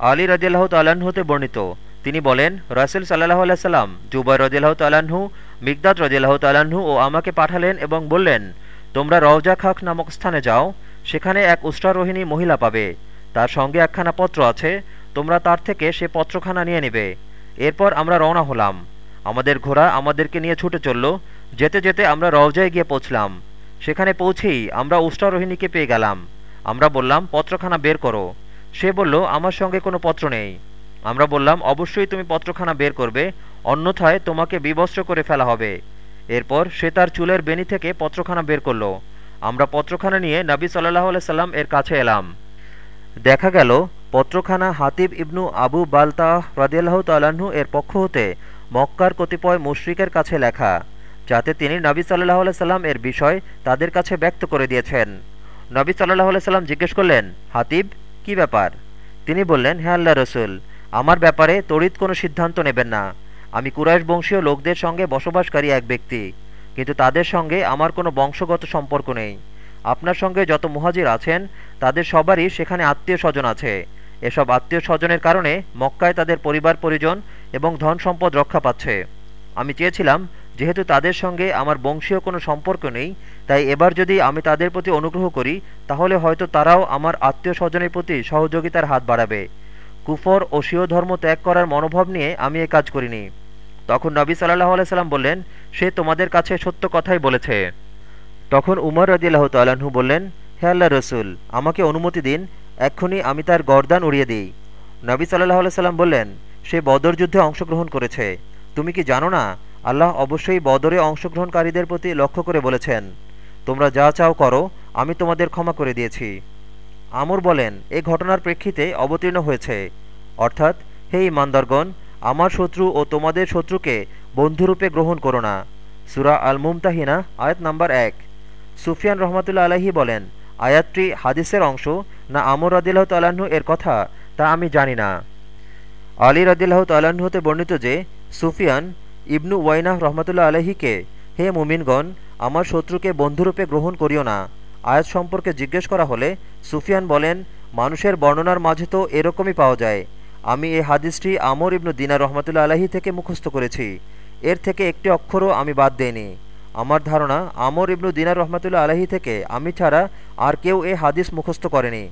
আলী রদিল্লাহ তাল্লাহ্ন বর্ণিত। তিনি বলেন, রাসেল সাল্লাহ আলাইসাল্লাম জুবাই রদিল্লাহ তাল্লাহ্ন মিকদাদ রদিল্লাহ তাল্লাহ্ন ও আমাকে পাঠালেন এবং বললেন, তোমরা রওজা খাক নামক স্থানে যাও, সেখানে এক উষ্ট্রারোহিণী মহিলা পাবে। তার সঙ্গে একখানা পত্র আছে, তোমরা তার থেকে সে পত্রখানা নিয়ে নেবে। এরপর আমরা রওনা হলাম। আমাদের ঘোড়া আমাদেরকে নিয়ে ছুটে চলল। যেতে যেতে আমরা রওজায় গিয়ে পৌঁছলাম। সেখানে পৌঁছেই আমরা উষ্ট্রারোহিণীকে পেয়ে গেলাম। আমরা বললাম, পত্রখানা বের করো। সে বলল, আমার সঙ্গে কোনো পত্র নেই। আমরা বললাম, অবশ্যই তুমি পত্রখানা বের করবে, অন্যথায় তোমাকে বিবস্ত্র করে ফেলা হবে। এরপর সে তার চুলের বেনি থেকে পত্রখানা বের করল। আমরা পত্রখানা নিয়ে নবী সাল্লাহ সাল্লাম এর কাছে এলাম। দেখা গেল, পত্রখানা হাতিব ইবনু আবু বালতাহ রদিয়াল্লাহ তাল্লাহ্ন এর পক্ষ হতে মক্কার কতিপয় মুশরিকের কাছে লেখা, যাতে তিনি নবী সাল্লাহ সাল্লাম এর বিষয় তাদের কাছে ব্যক্ত করে দিয়েছেন। নবী সাল্লাহ সাল্লাম জিজ্ঞেস করলেন, হাতিব কি ব্যাপার? তিনি বললেন হ্যাঁ আল্লাহ রসুল, আমার ব্যাপারে তড়িৎ কোনো সিদ্ধান্ত নেবেন না। আমি কুরাইশ বংশীয় লোকদের সঙ্গে বসবাসকারী এক ব্যক্তি, কিন্তু তাদের সঙ্গে আমার কোনো বংশগত সম্পর্ক নেই। আপনার সঙ্গে যত মুহাজির আছেন, তাদের সবারই সেখানে আত্মীয় স্বজন আছে। এসব আত্মীয় স্বজনের কারণে মক্কায় তাদের পরিবার পরিজন এবং ধন সম্পদ রক্ষা পাচ্ছে। আমি চেয়েছিলাম যেহেতু তাদের সঙ্গে আমার বংশীয় কোনো সম্পর্ক নেই, তাই এবার যদি আমি তাদের প্রতি অনুগ্রহ করি, তাহলে হয়তো তারাও আমার আত্মীয় স্বজনের প্রতি সহযোগিতার হাত বাড়াবে। কুফর ও স্বীয় ধর্ম ত্যাগ করার মনোভাব নিয়ে আমি এ কাজ করিনি। তখন নবী সাল্লাহ আলাইসাল্লাম বললেন, সে তোমাদের কাছে সত্য কথাই বলেছে। তখন উমর রদিল্লাহ তাল্লাহ্ন বললেন, হে আল্লাহ রসুল, আমাকে অনুমতি দিন, এক্ষুনি আমি তার গরদান উড়িয়ে দিই। নবী সাল্লাহ সাল্লাম বললেন, সে বদর যুদ্ধে অংশগ্রহণ করেছে। তুমি কি জানো না আল্লাহ অবশ্যই বদরে অংশগ্রহণকারীদের প্রতি লক্ষ্য করে বলেছেন, তোমরা যা চাও করো, আমি তোমাদের ক্ষমা করে দিয়েছি। আমর বলেন, এ ঘটনার প্রেক্ষিতে অবতীর্ণ হয়েছে। অর্থাৎ, হে ইমানদারগণ আমার শত্রু ও তোমাদের শত্রুকে বন্ধুরূপে গ্রহণ করো না। সুরা আল মুমতাহিনা আয়াত নাম্বার এক। সুফিয়ান রহমতুল্লা আলাহি বলেন, আয়াতটি হাদিসের অংশ, না আমর রদিল্লাহ তাল্লাহ্ন এর কথা, তা আমি জানি না। আলী রদিল্লাহ তাল্লাহ্ন বর্ণিত যে, সুফিয়ান ইবনু ওয়াইনাহ রহমতুল্লা আলহিকে হে মুমিনগণ, আমার শত্রুকে বন্ধুরূপে গ্রহণ করিও না। আয়াত সম্পর্কে জিজ্ঞেস করা হলে সুফিয়ান বলেন, মানুষের বর্ণনার মাঝে তো এরকমই পাওয়া যায়। আমি এই হাদিসটি আমর ইবনু দিনা রহমতুল্লা আলাহি থেকে মুখস্থ করেছি। এর থেকে একটি অক্ষরও আমি বাদ দেইনি। আমার ধারণা, আমর ইবনু দিনার রহমতুল্লা আলাহি থেকে আমি ছাড়া আর কেউ এ হাদিস মুখস্থ করেনি।